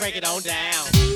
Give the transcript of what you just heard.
break it on down.